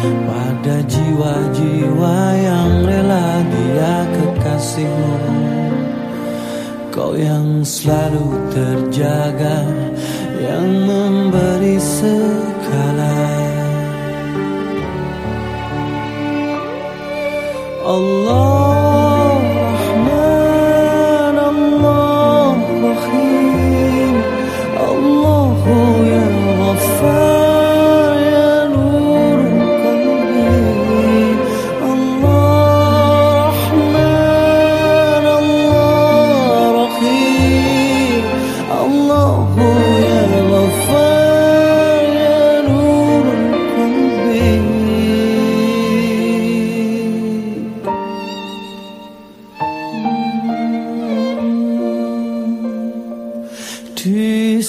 pada jiwa-jiwa yang rela dia kekasihmu. Kau yang selalu terjaga Yang memberi segala. Allah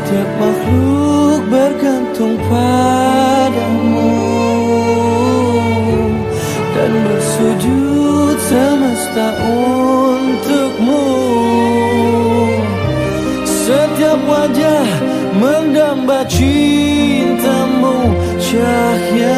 Setiap makhluk bergantung padamu. Dan bersujud semesta untukmu. Setiap wajah mendamba cintamu Cahaya